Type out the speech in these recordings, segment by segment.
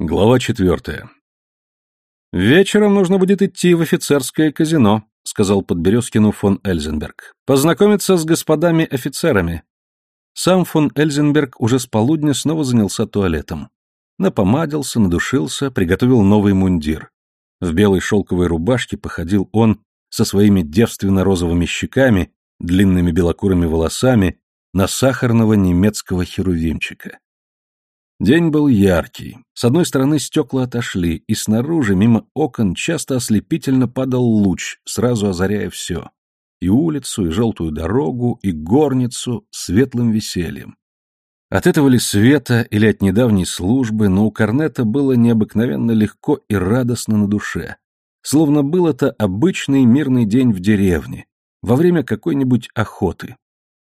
Глава четвертая. «Вечером нужно будет идти в офицерское казино», — сказал Подберезкину фон Эльзенберг. «Познакомиться с господами-офицерами». Сам фон Эльзенберг уже с полудня снова занялся туалетом. Напомадился, надушился, приготовил новый мундир. В белой шелковой рубашке походил он со своими девственно-розовыми щеками, длинными белокурыми волосами на сахарного немецкого херувимчика. День был яркий. С одной стороны стекла отошли, и снаружи, мимо окон, часто ослепительно падал луч, сразу озаряя все. И улицу, и желтую дорогу, и горницу светлым весельем. От этого ли света или от недавней службы, но у Корнета было необыкновенно легко и радостно на душе. Словно был это обычный мирный день в деревне, во время какой-нибудь охоты.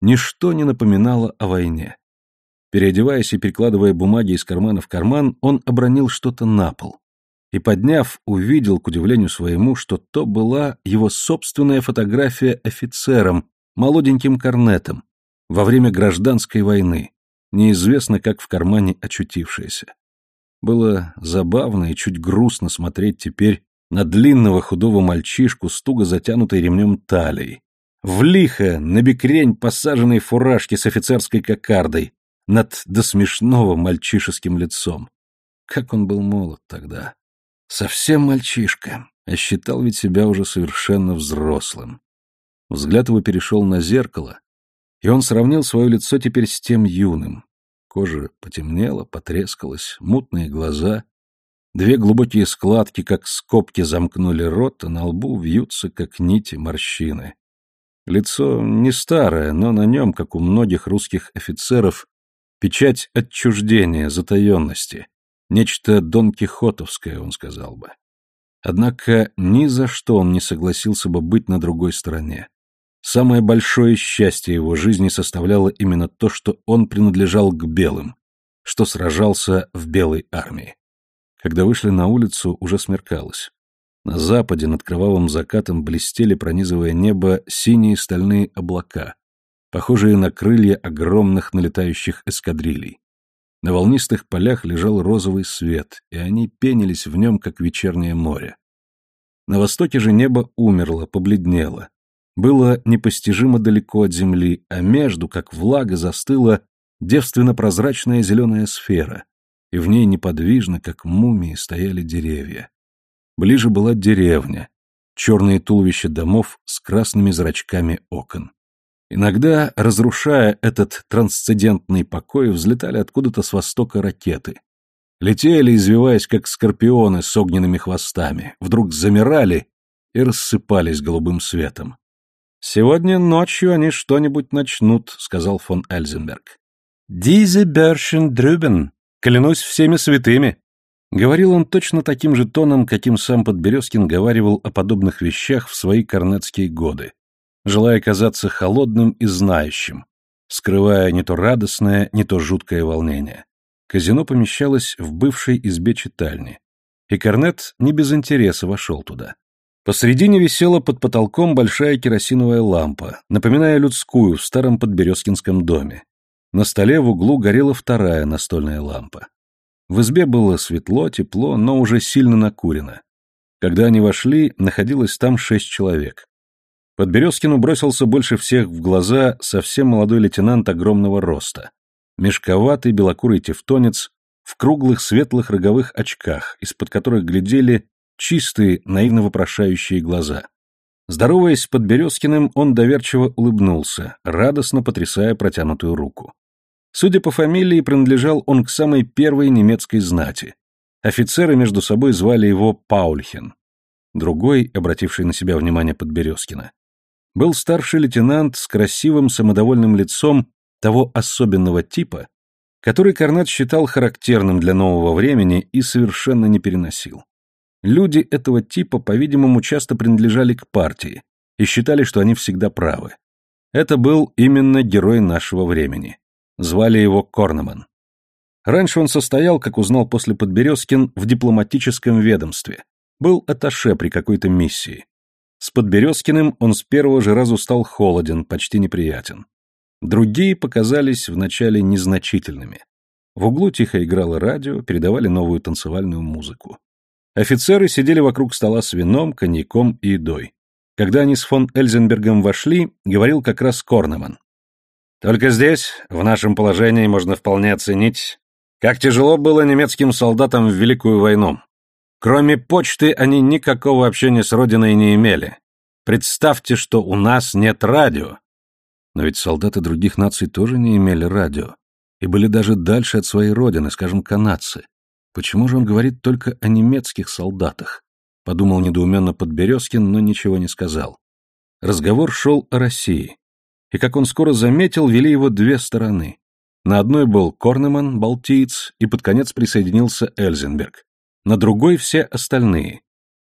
Ничто не напоминало о войне. Переодеваясь и перекладывая бумаги из кармана в карман, он обронил что-то на пол. И, подняв, увидел, к удивлению своему, что то была его собственная фотография офицером, молоденьким корнетом, во время гражданской войны, неизвестно как в кармане очутившаяся. Было забавно и чуть грустно смотреть теперь на длинного худого мальчишку с туго затянутой ремнем талией, в лихо, на бекрень посаженной фуражке с офицерской кокардой, над до смешного мальчишеским лицом. Как он был молод тогда. Совсем мальчишка, а считал ведь себя уже совершенно взрослым. Взгляд его перешел на зеркало, и он сравнил свое лицо теперь с тем юным. Кожа потемнела, потрескалась, мутные глаза, две глубокие складки, как скобки, замкнули рот, а на лбу вьются, как нити, морщины. Лицо не старое, но на нем, как у многих русских офицеров, Печать отчуждения, затаенности. Нечто Дон Кихотовское, он сказал бы. Однако ни за что он не согласился бы быть на другой стороне. Самое большое счастье его жизни составляло именно то, что он принадлежал к белым, что сражался в белой армии. Когда вышли на улицу, уже смеркалось. На западе над кровавым закатом блестели, пронизывая небо, синие стальные облака, похожие на крылья огромных налетающих эскадрилей. На волнистых полях лежал розовый свет, и они пенились в нем, как вечернее море. На востоке же небо умерло, побледнело. Было непостижимо далеко от земли, а между, как влага, застыла девственно-прозрачная зеленая сфера, и в ней неподвижно, как мумии, стояли деревья. Ближе была деревня, черные туловища домов с красными зрачками окон. Иногда, разрушая этот трансцендентный покой, взлетали откуда-то с востока ракеты. Летели, извиваясь, как скорпионы с огненными хвостами, вдруг замирали и рассыпались голубым светом. «Сегодня ночью они что-нибудь начнут», — сказал фон Эльзенберг. «Дизе Бершен дрюбен, клянусь всеми святыми». Говорил он точно таким же тоном, каким сам Подберезкин говаривал о подобных вещах в свои корнетские годы желая казаться холодным и знающим, скрывая не то радостное, не то жуткое волнение. Казино помещалось в бывшей избе читальни, и Корнет не без интереса вошел туда. Посредине висела под потолком большая керосиновая лампа, напоминая людскую в старом подберезкинском доме. На столе в углу горела вторая настольная лампа. В избе было светло, тепло, но уже сильно накурено. Когда они вошли, находилось там шесть человек. Подберезкину бросился больше всех в глаза совсем молодой лейтенант огромного роста. Мешковатый белокурый тевтонец в круглых светлых роговых очках, из-под которых глядели чистые, наивно вопрошающие глаза. Здороваясь с Подберезкиным, он доверчиво улыбнулся, радостно потрясая протянутую руку. Судя по фамилии, принадлежал он к самой первой немецкой знати. Офицеры между собой звали его Паульхен. Другой, обративший на себя внимание Подберезкина, был старший лейтенант с красивым самодовольным лицом того особенного типа, который Карнат считал характерным для нового времени и совершенно не переносил. Люди этого типа, по-видимому, часто принадлежали к партии и считали, что они всегда правы. Это был именно герой нашего времени. Звали его Корнеман. Раньше он состоял, как узнал после Подберезкин, в дипломатическом ведомстве. Был атташе при какой-то миссии. С Подберезкиным он с первого же разу стал холоден, почти неприятен. Другие показались вначале незначительными. В углу тихо играло радио, передавали новую танцевальную музыку. Офицеры сидели вокруг стола с вином, коньяком и едой. Когда они с фон Эльзенбергом вошли, говорил как раз Корнеман. «Только здесь, в нашем положении, можно вполне оценить, как тяжело было немецким солдатам в Великую войну. Кроме почты они никакого общения с родиной не имели. Представьте, что у нас нет радио. Но ведь солдаты других наций тоже не имели радио и были даже дальше от своей родины, скажем, канадцы. Почему же он говорит только о немецких солдатах? Подумал недоуменно Подберезкин, но ничего не сказал. Разговор шел о России. И, как он скоро заметил, вели его две стороны. На одной был Корнеман, балтиец, и под конец присоединился Эльзенберг на другой все остальные.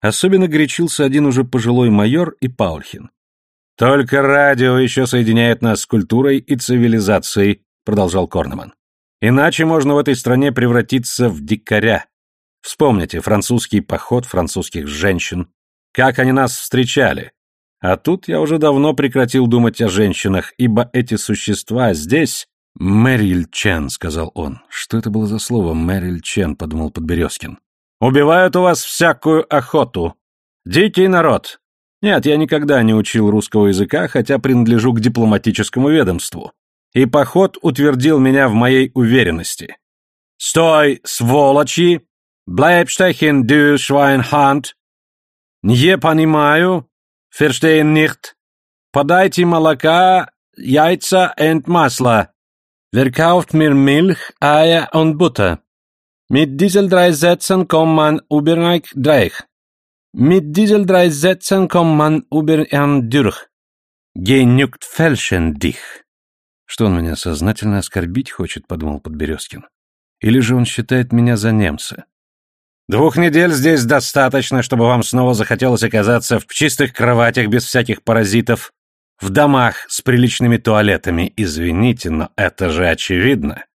Особенно горячился один уже пожилой майор и Паульхин. «Только радио еще соединяет нас с культурой и цивилизацией», продолжал Корнеман. «Иначе можно в этой стране превратиться в дикаря. Вспомните французский поход французских женщин, как они нас встречали. А тут я уже давно прекратил думать о женщинах, ибо эти существа здесь...» «Мэриль Чен», — сказал он. «Что это было за слово «Мэриль Чен», — подумал Подберезкин. Убивают у вас всякую охоту. Дикий народ. Нет, я никогда не учил русского языка, хотя принадлежу к дипломатическому ведомству. И поход утвердил меня в моей уверенности. Стой, сволочи! Bleib stechen, du Schweinhand! Не понимаю. Verstehen nicht. Подайте молока, яйца und масло. Verkauft mir Milch, Eier und Butter. Mit diesen drei Sätzen kommt man über ein Dreieck. Mit diesen drei Sätzen kommt man über ein durch. Genügt фельшен dich. Что он меня сознательно оскорбить хочет, подумал Подберезкин. Или же он считает меня за немца? Двух недель здесь достаточно, чтобы вам снова захотелось оказаться в чистых кроватях без всяких паразитов, в домах с приличными туалетами. Извините, но это же очевидно.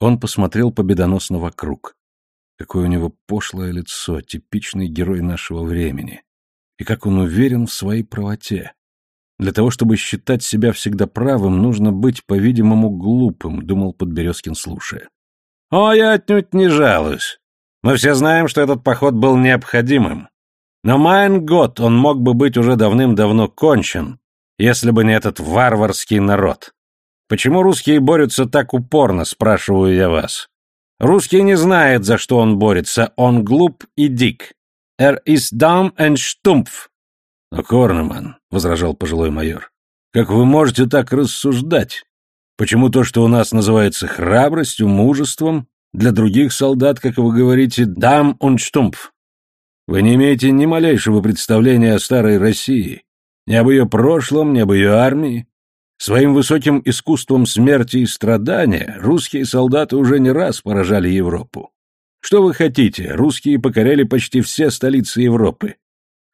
Он посмотрел победоносно вокруг. Какое у него пошлое лицо, типичный герой нашего времени. И как он уверен в своей правоте. Для того, чтобы считать себя всегда правым, нужно быть, по-видимому, глупым, думал Подберезкин, слушая. О, я отнюдь не жалуюсь. Мы все знаем, что этот поход был необходимым. Но майн год, он мог бы быть уже давным-давно кончен, если бы не этот варварский народ. Почему русские борются так упорно, спрашиваю я вас? Русский не знает, за что он борется, он глуп и дик. Er ist dumm und stumpf. Но, Корнеман, — возражал пожилой майор, — как вы можете так рассуждать? Почему то, что у нас называется храбростью, мужеством, для других солдат, как вы говорите, дам und stumpf? Вы не имеете ни малейшего представления о старой России, ни об ее прошлом, ни об ее армии. Своим высоким искусством смерти и страдания русские солдаты уже не раз поражали Европу. Что вы хотите, русские покоряли почти все столицы Европы.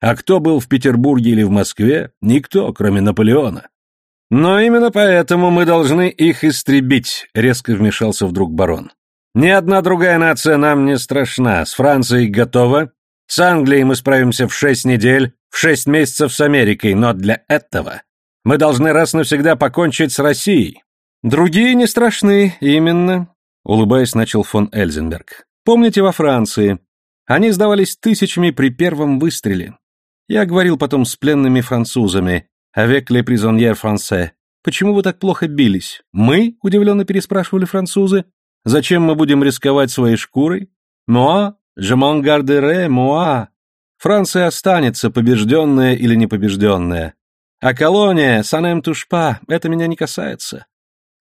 А кто был в Петербурге или в Москве? Никто, кроме Наполеона. Но именно поэтому мы должны их истребить, резко вмешался вдруг барон. Ни одна другая нация нам не страшна. С Францией готова. С Англией мы справимся в шесть недель, в шесть месяцев с Америкой, но для этого мы должны раз навсегда покончить с Россией. Другие не страшны, именно, улыбаясь, начал фон Эльзенберг. Помните во Франции? Они сдавались тысячами при первом выстреле. Я говорил потом с пленными французами, avec les prisonniers français. Почему вы так плохо бились? Мы? удивленно переспрашивали французы. Зачем мы будем рисковать своей шкурой? Moi, je m'en garderai, moi. Франция останется, побежденная или непобежденная. А колония, санем тушпа, это меня не касается.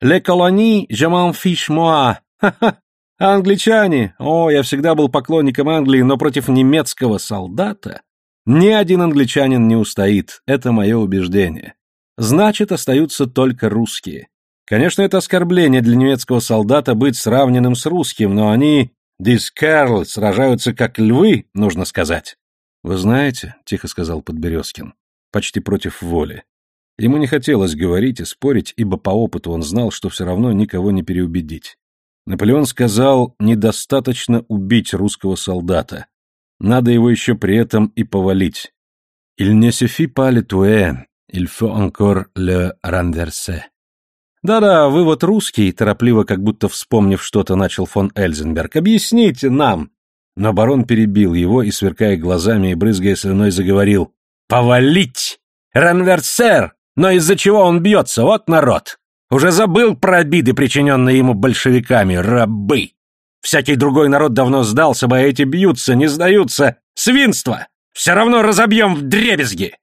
Ле колони, je m'en fiche moi. Ха-ха. А англичане? О, я всегда был поклонником Англии, но против немецкого солдата ни один англичанин не устоит, это мое убеждение. Значит, остаются только русские. Конечно, это оскорбление для немецкого солдата быть сравненным с русским, но они, дискерл, сражаются как львы, нужно сказать. «Вы знаете», — тихо сказал Подберезкин, почти против воли. Ему не хотелось говорить и спорить, ибо по опыту он знал, что все равно никого не переубедить. Наполеон сказал, недостаточно убить русского солдата. Надо его еще при этом и повалить. «Il ne suffit pas le tuer, il faut encore le renverser». Да-да, вы вот русский, торопливо, как будто вспомнив что-то, начал фон Эльзенберг. Объясните нам. Но барон перебил его и, сверкая глазами и брызгая слюной, заговорил. «Повалить! Ранверсер! Но из-за чего он бьется? Вот народ! Уже забыл про обиды, причиненные ему большевиками, рабы! Всякий другой народ давно сдался бы, а эти бьются, не сдаются. Свинство! Все равно разобьем в дребезги!»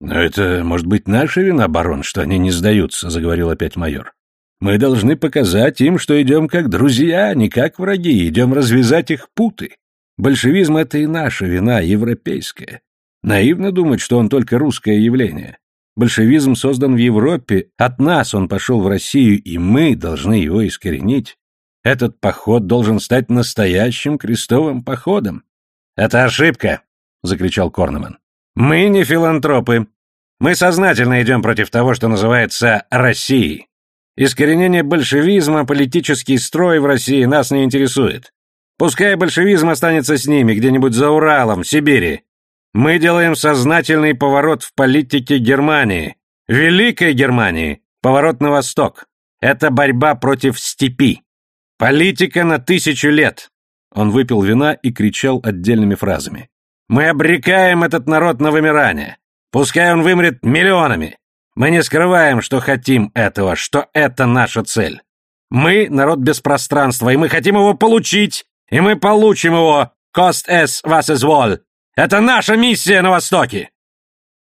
«Но это, может быть, наша вина, барон, что они не сдаются», — заговорил опять майор. «Мы должны показать им, что идем как друзья, а не как враги, идем развязать их путы. Большевизм — это и наша вина, европейская. Наивно думать, что он только русское явление. Большевизм создан в Европе, от нас он пошел в Россию, и мы должны его искоренить. Этот поход должен стать настоящим крестовым походом. «Это ошибка!» — закричал Корнеман. «Мы не филантропы. Мы сознательно идем против того, что называется Россией. Искоренение большевизма, политический строй в России нас не интересует. Пускай большевизм останется с ними, где-нибудь за Уралом, Сибири. Мы делаем сознательный поворот в политике Германии, Великой Германии, поворот на восток. Это борьба против степи. Политика на тысячу лет. Он выпил вина и кричал отдельными фразами. Мы обрекаем этот народ на вымирание. Пускай он вымрет миллионами. Мы не скрываем, что хотим этого, что это наша цель. Мы — народ без пространства, и мы хотим его получить, и мы получим его. Кост эс вас изволь. Это наша миссия на Востоке!»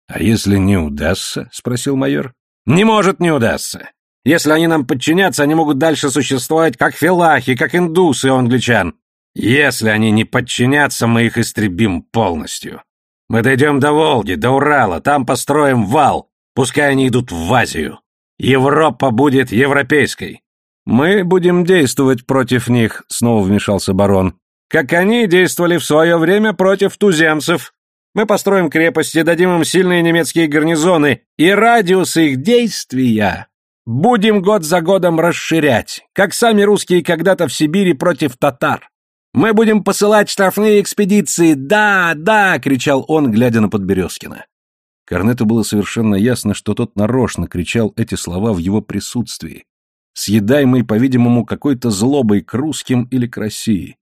«А если не удастся?» — спросил майор. «Не может не удастся. Если они нам подчинятся, они могут дальше существовать как филахи, как индусы у англичан. Если они не подчинятся, мы их истребим полностью. Мы дойдем до Волги, до Урала, там построим вал, пускай они идут в Азию. Европа будет европейской. Мы будем действовать против них, снова вмешался барон как они действовали в свое время против туземцев. Мы построим крепости, дадим им сильные немецкие гарнизоны, и радиус их действия будем год за годом расширять, как сами русские когда-то в Сибири против татар. Мы будем посылать штрафные экспедиции, да, да!» — кричал он, глядя на Подберезкина. Корнету было совершенно ясно, что тот нарочно кричал эти слова в его присутствии, съедаемый, по-видимому, какой-то злобой к русским или к России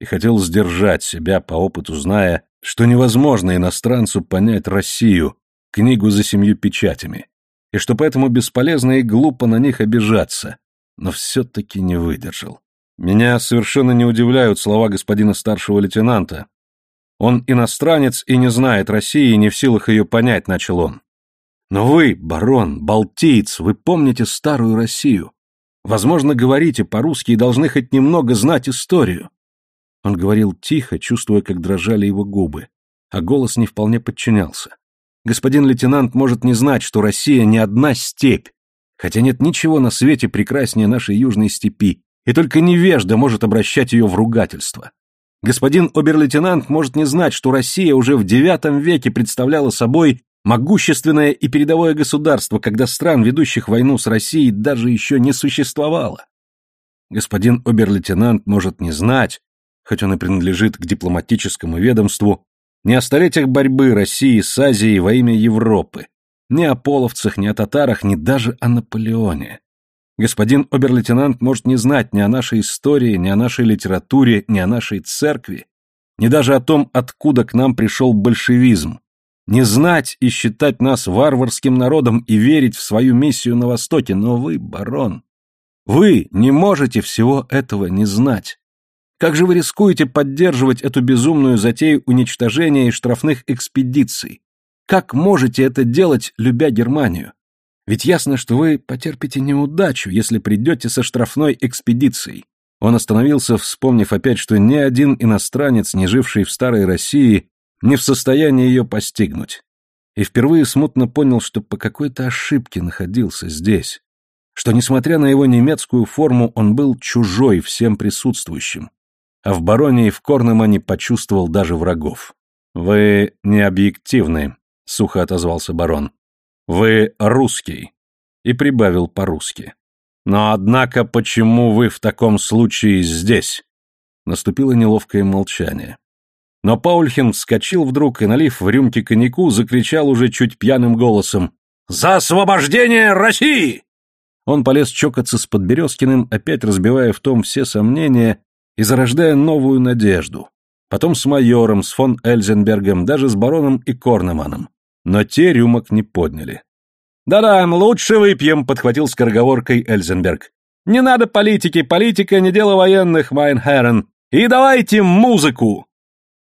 и хотел сдержать себя по опыту, зная, что невозможно иностранцу понять Россию, книгу за семью печатями, и что поэтому бесполезно и глупо на них обижаться, но все-таки не выдержал. Меня совершенно не удивляют слова господина старшего лейтенанта. Он иностранец и не знает России, и не в силах ее понять, начал он. Но вы, барон, балтиец, вы помните старую Россию. Возможно, говорите по-русски и должны хоть немного знать историю. Он говорил тихо, чувствуя, как дрожали его губы, а голос не вполне подчинялся. Господин лейтенант может не знать, что Россия не одна степь, хотя нет ничего на свете прекраснее нашей южной степи, и только невежда может обращать ее в ругательство. Господин обер-лейтенант может не знать, что Россия уже в IX веке представляла собой могущественное и передовое государство, когда стран, ведущих войну с Россией, даже еще не существовало. Господин обер-лейтенант может не знать, хоть он и принадлежит к дипломатическому ведомству, не о столетиях борьбы России с Азией во имя Европы, ни о половцах, ни о татарах, ни даже о Наполеоне. Господин обер-лейтенант может не знать ни о нашей истории, ни о нашей литературе, ни о нашей церкви, ни даже о том, откуда к нам пришел большевизм, не знать и считать нас варварским народом и верить в свою миссию на Востоке, но вы, барон, вы не можете всего этого не знать. Как же вы рискуете поддерживать эту безумную затею уничтожения и штрафных экспедиций? Как можете это делать, любя Германию? Ведь ясно, что вы потерпите неудачу, если придете со штрафной экспедицией. Он остановился, вспомнив опять, что ни один иностранец, не живший в старой России, не в состоянии ее постигнуть. И впервые смутно понял, что по какой-то ошибке находился здесь, что, несмотря на его немецкую форму, он был чужой всем присутствующим, а в бароне и в Корнемане почувствовал даже врагов. «Вы не объективны», — сухо отозвался барон. «Вы русский», — и прибавил по-русски. «Но, однако, почему вы в таком случае здесь?» Наступило неловкое молчание. Но Паульхен вскочил вдруг и, налив в рюмки коньяку, закричал уже чуть пьяным голосом «За освобождение России!» Он полез чокаться с Подберезкиным, опять разбивая в том все сомнения и зарождая новую надежду. Потом с майором, с фон Эльзенбергом, даже с бароном и Корнеманом. Но те рюмок не подняли. «Да-да, лучше выпьем», — подхватил скороговоркой Эльзенберг. «Не надо политики, политика не дело военных, meine Herren. И давайте музыку!»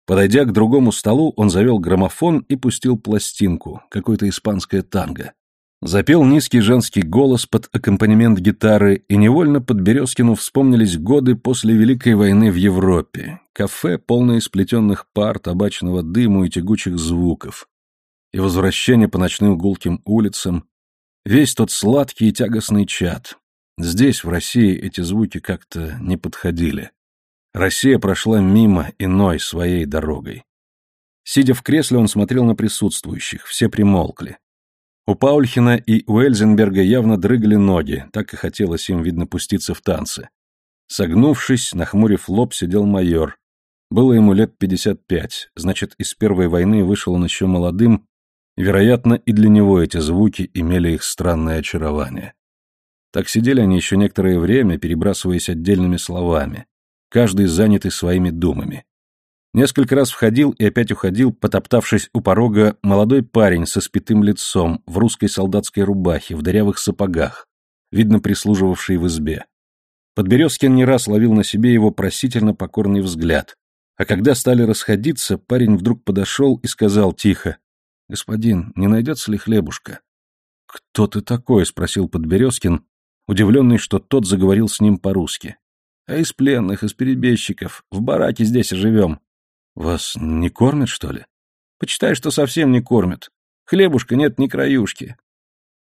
Подойдя к другому столу, он завел граммофон и пустил пластинку, какое-то испанское танго. Запел низкий женский голос под аккомпанемент гитары, и невольно Подберезкину вспомнились годы после Великой войны в Европе. Кафе, полное сплетенных пар, табачного дыму и тягучих звуков и возвращение по ночным гулким улицам, весь тот сладкий и тягостный чад. Здесь, в России, эти звуки как-то не подходили. Россия прошла мимо иной своей дорогой. Сидя в кресле, он смотрел на присутствующих, все примолкли. У Паульхина и у Эльзенберга явно дрыгали ноги, так и хотелось им, видно, пуститься в танцы. Согнувшись, нахмурив лоб, сидел майор. Было ему лет пятьдесят пять, значит, из Первой войны вышел он еще молодым Вероятно, и для него эти звуки имели их странное очарование. Так сидели они еще некоторое время, перебрасываясь отдельными словами, каждый занятый своими думами. Несколько раз входил и опять уходил, потоптавшись у порога, молодой парень со спитым лицом, в русской солдатской рубахе, в дырявых сапогах, видно прислуживавший в избе. Подберезкин не раз ловил на себе его просительно покорный взгляд, а когда стали расходиться, парень вдруг подошел и сказал тихо, «Господин, не найдется ли хлебушка?» «Кто ты такой?» — спросил Подберезкин, удивленный, что тот заговорил с ним по-русски. «А из пленных, из перебежчиков. В бараке здесь и живем». «Вас не кормят, что ли?» «Почитай, что совсем не кормят. Хлебушка нет ни краюшки».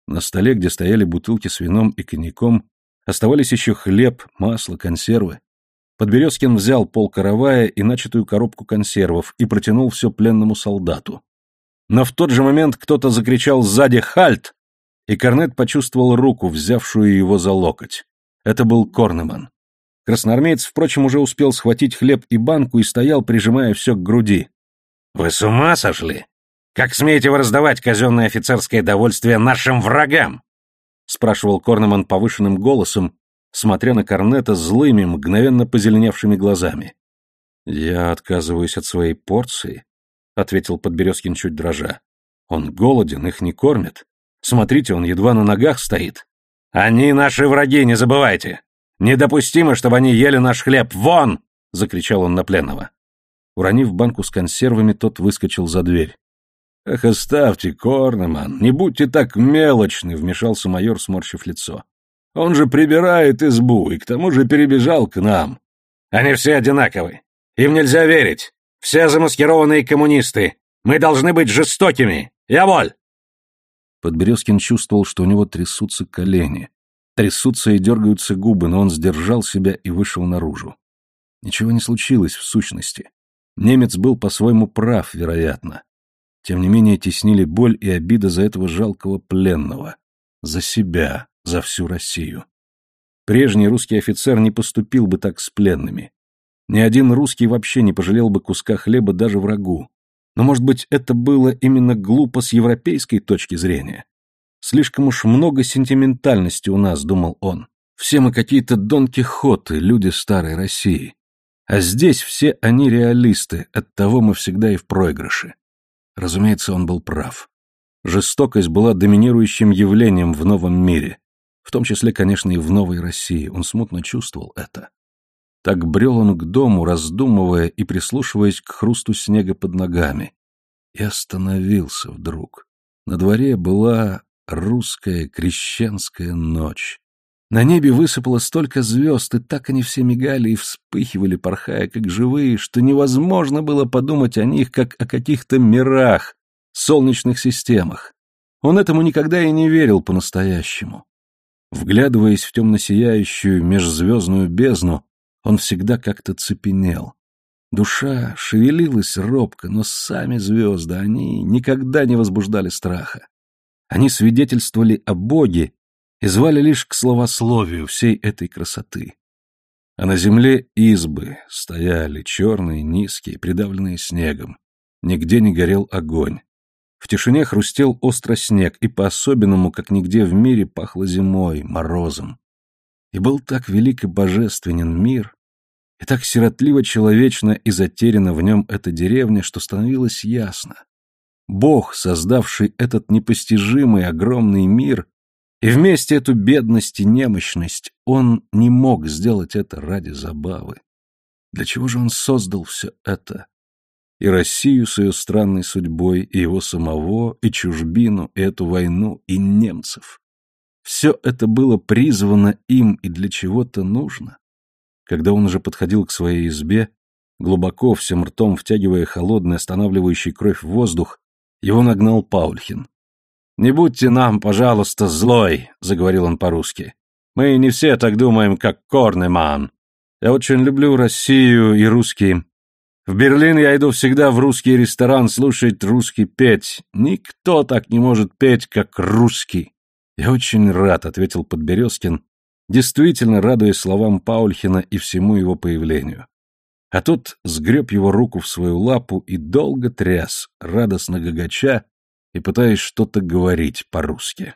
На столе, где стояли бутылки с вином и коньяком, оставались еще хлеб, масло, консервы. Подберезкин взял пол каравая и начатую коробку консервов и протянул все пленному солдату. Но в тот же момент кто-то закричал сзади «Хальт!», и Корнет почувствовал руку, взявшую его за локоть. Это был Корнеман. Красноармеец, впрочем, уже успел схватить хлеб и банку и стоял, прижимая все к груди. «Вы с ума сошли? Как смеете вы раздавать казенное офицерское довольствие нашим врагам?» спрашивал Корнеман повышенным голосом, смотря на Корнета злыми, мгновенно позеленевшими глазами. «Я отказываюсь от своей порции», ответил Подберезкин чуть дрожа. Он голоден, их не кормят. Смотрите, он едва на ногах стоит. Они наши враги, не забывайте. Недопустимо, чтобы они ели наш хлеб. Вон! закричал он на пленного. Уронив банку с консервами, тот выскочил за дверь. «Эх, оставьте, Корнеман, не будьте так мелочны», — вмешался майор, сморщив лицо. «Он же прибирает избу и к тому же перебежал к нам». «Они все одинаковы. Им нельзя верить. Все замаскированные коммунисты. Мы должны быть жестокими. Я воль!» Подберезкин чувствовал, что у него трясутся колени. Трясутся и дергаются губы, но он сдержал себя и вышел наружу. Ничего не случилось в сущности. Немец был по-своему прав, вероятно. Тем не менее теснили боль и обида за этого жалкого пленного. За себя, за всю Россию. Прежний русский офицер не поступил бы так с пленными. Ни один русский вообще не пожалел бы куска хлеба даже врагу. Но, может быть, это было именно глупо с европейской точки зрения? Слишком уж много сентиментальности у нас, думал он. Все мы какие-то Дон Кихоты, люди старой России. А здесь все они реалисты, оттого мы всегда и в проигрыше. Разумеется, он был прав. Жестокость была доминирующим явлением в новом мире. В том числе, конечно, и в новой России. Он смутно чувствовал это. Так брел он к дому, раздумывая и прислушиваясь к хрусту снега под ногами. И остановился вдруг. На дворе была русская крещенская ночь. На небе высыпало столько звезд, и так они все мигали и вспыхивали, порхая как живые, что невозможно было подумать о них, как о каких-то мирах, солнечных системах. Он этому никогда и не верил по-настоящему. Вглядываясь в темно-сияющую межзвездную бездну, он всегда как-то цепенел. Душа шевелилась робко, но сами звезды, они никогда не возбуждали страха. Они свидетельствовали о Боге и звали лишь к словословию всей этой красоты. А на земле избы стояли черные, низкие, придавленные снегом. Нигде не горел огонь. В тишине хрустел остро снег, и по-особенному, как нигде в мире, пахло зимой, морозом. И был так велик и божественен мир, и так сиротливо человечно и затеряна в нем эта деревня, что становилось ясно. Бог, создавший этот непостижимый огромный мир, и вместе эту бедность и немощность, он не мог сделать это ради забавы. Для чего же он создал все это? И Россию с ее странной судьбой, и его самого, и чужбину, и эту войну, и немцев. Все это было призвано им и для чего-то нужно. Когда он уже подходил к своей избе, глубоко всем ртом втягивая холодный, останавливающий кровь воздух, его нагнал Паульхин. «Не будьте нам, пожалуйста, злой», — заговорил он по-русски. «Мы не все так думаем, как Корнеман. Я очень люблю Россию и русские. В Берлин я иду всегда в русский ресторан слушать русский петь. Никто так не может петь, как русский». «Я очень рад», — ответил Подберезкин, действительно радуясь словам Паульхина и всему его появлению. А тот сгреб его руку в свою лапу и долго тряс, радостно гагача и пытаясь что-то говорить по-русски.